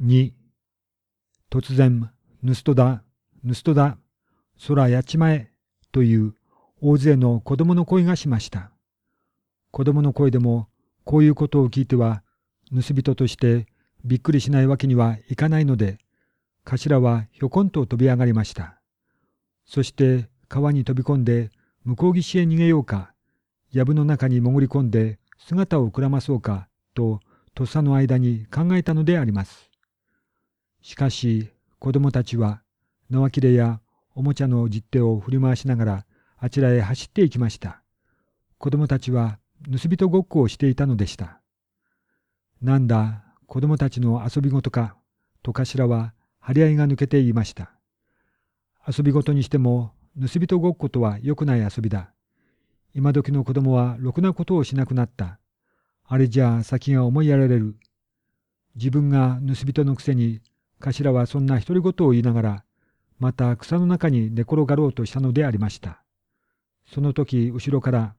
2突然、盗人だ、盗人だ、空やっちまえ、という大勢の子供の声がしました。子供の声でも、こういうことを聞いては、盗人としてびっくりしないわけにはいかないので、頭はひょこんと飛び上がりました。そして川に飛び込んで向こう岸へ逃げようか、藪の中に潜り込んで姿をくらまそうか、ととっさの間に考えたのであります。しかし子供たちは縄切れやおもちゃの実手を振り回しながらあちらへ走っていきました。子供たちは盗人ごっこをしていたのでした。なんだ、子供たちの遊び事か、と頭は張り合いが抜けて言いました。遊び事にしても盗人ごっことは良くない遊びだ。今時の子供はろくなことをしなくなった。あれじゃ先が思いやられる。自分が盗人のくせに頭はそんな独り言を言いながら、また草の中に寝転がろうとしたのでありました。その時後ろから、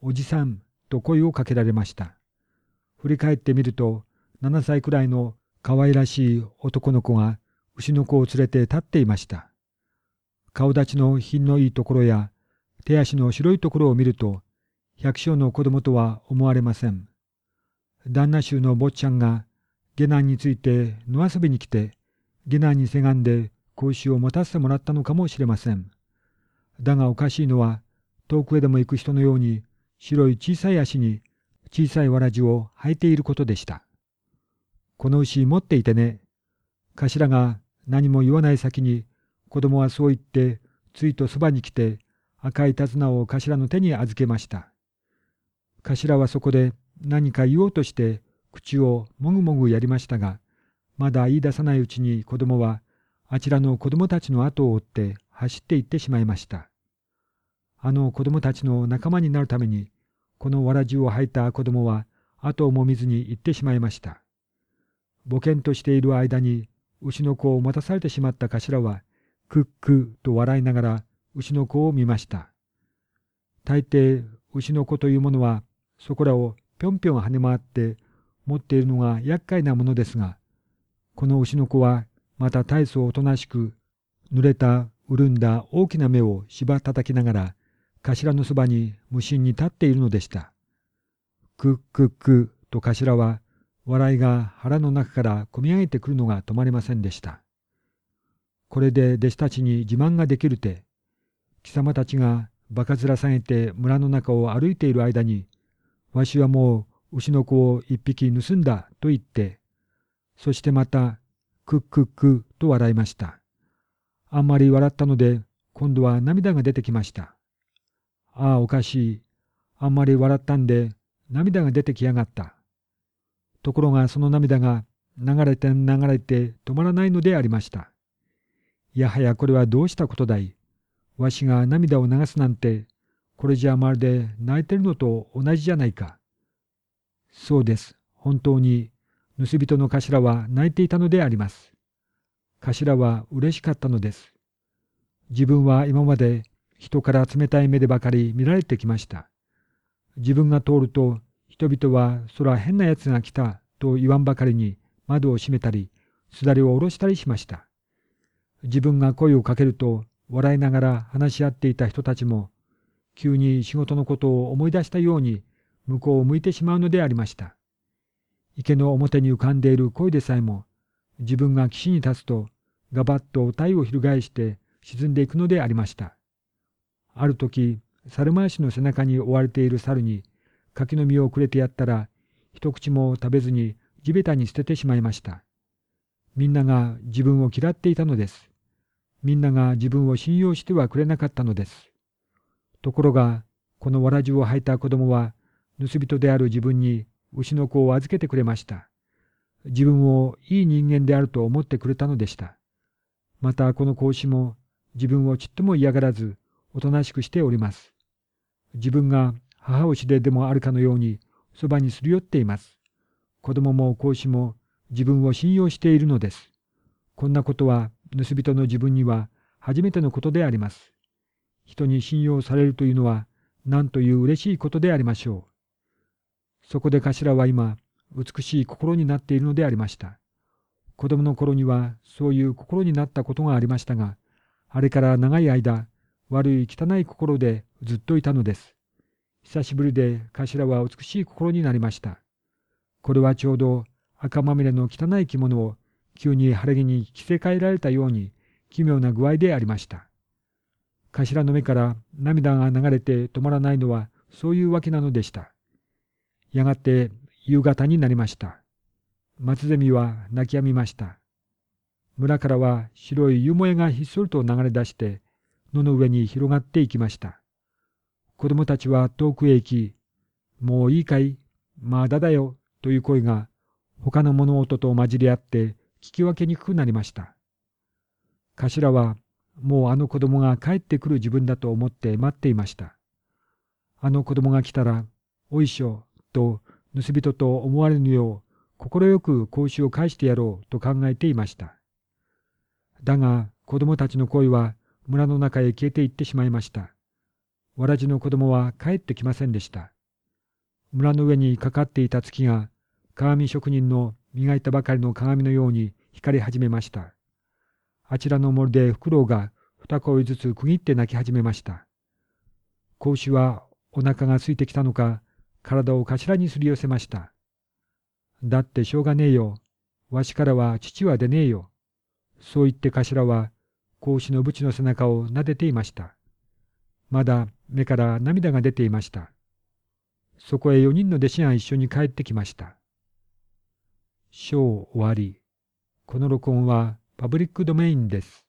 おじさんと声をかけられました。振り返ってみると、7歳くらいの可愛らしい男の子が牛の子を連れて立っていました。顔立ちの品のいいところや手足の白いところを見ると、百姓の子供とは思われません。旦那衆の坊ちゃんが下男について野遊びに来て、下男にせがんで格子を持たせてもらったのかもしれません。だがおかしいのは、遠くへでも行く人のように白い小さい足に小さいわらじを履いていることでした。この牛持っていてね。頭が何も言わない先に子供はそう言ってついとそばに来て赤い手綱を頭の手に預けました。頭はそこで何か言おうとして口をもぐもぐやりましたが、まだ言い出さないうちに子供はあちらの子供たちの後を追って走っていってしまいました。あの子供たちの仲間になるために、このわらじを履いた子供は後をも見ずに行ってしまいました。ぼけんとしている間に牛の子を持たされてしまった頭は、クックと笑いながら牛の子を見ました。大抵牛の子というものはそこらをぴょんぴょん跳ね回って持っているのが厄介なものですが、この牛の子はまた大層おとなしく、濡れた潤んだ大きな目を芝叩きながら、頭のそばに無心に立っているのでした。くっくっくと頭は笑いが腹の中からこみ上げてくるのが止まりませんでした。これで弟子たちに自慢ができるて、貴様たちがバカ面下げて村の中を歩いている間に、わしはもう牛の子を一匹盗んだと言って、そしてまた、くっくっくと笑いました。あんまり笑ったので、今度は涙が出てきました。ああ、おかしい。あんまり笑ったんで、涙が出てきやがった。ところがその涙が流れて流れて止まらないのでありました。いやはやこれはどうしたことだい。わしが涙を流すなんて、これじゃまるで泣いてるのと同じじゃないか。そうです。本当に盗人の頭は泣いていたのであります。頭は嬉しかったのです。自分は今まで人から冷たい目でばかり見られてきました。自分が通ると人々はそら変なやつが来たと言わんばかりに窓を閉めたり、すだりを下ろしたりしました。自分が声をかけると笑いながら話し合っていた人たちも、急に仕事のことを思い出したように向こうを向いてしまうのでありました。池の表に浮かんでいる鯉でさえも、自分が岸に立つと、ガバッと体を翻して沈んでいくのでありました。ある時、猿回しの背中に追われている猿に、柿の実をくれてやったら、一口も食べずに地べたに捨ててしまいました。みんなが自分を嫌っていたのです。みんなが自分を信用してはくれなかったのです。ところが、このわらじを履いた子供は、盗人である自分に牛の子を預けてくれました。自分をいい人間であると思ってくれたのでした。またこの子牛も自分をちっとも嫌がらず、おとなしくしております。自分が母牛ででもあるかのようにそばにすり寄っています。子供も子牛も自分を信用しているのです。こんなことは盗人の自分には初めてのことであります。人に信用されるというのは何という嬉しいことでありましょう。そこで頭は今、美しい心になっているのでありました。子供の頃にはそういう心になったことがありましたが、あれから長い間、悪い汚い心でずっといたのです。久しぶりで頭は美しい心になりました。これはちょうど赤まみれの汚い着物を急に晴れ着に着せ替えられたように奇妙な具合でありました。頭の目から涙が流れて止まらないのはそういうわけなのでした。やがて夕方になりました。松ゼミは泣き止みました。村からは白い湯もえがひっそりと流れ出して野の上に広がっていきました。子供たちは遠くへ行き、もういいかいまだだよという声が他の物音と混じり合って聞き分けにくくなりました。頭はもうあの子供が帰ってくる自分だと思って待っていました。あの子供が来たら、おいしょと盗人と思われぬよう快く格子を返してやろうと考えていました。だが子供たちの声は村の中へ消えていってしまいました。わらじの子供は帰ってきませんでした。村の上にかかっていた月が鏡職人の磨いたばかりの鏡のように光り始めました。あちらの森でフクロウが二声ずつ区切って泣き始めました。孔子はお腹が空いてきたのか、体を頭にすり寄せました。だってしょうがねえよ。わしからは父は出ねえよ。そう言って頭は、孔子の淵の背中を撫でていました。まだ目から涙が出ていました。そこへ四人の弟子が一緒に帰ってきました。章終わり。この録音はパブリックドメインです。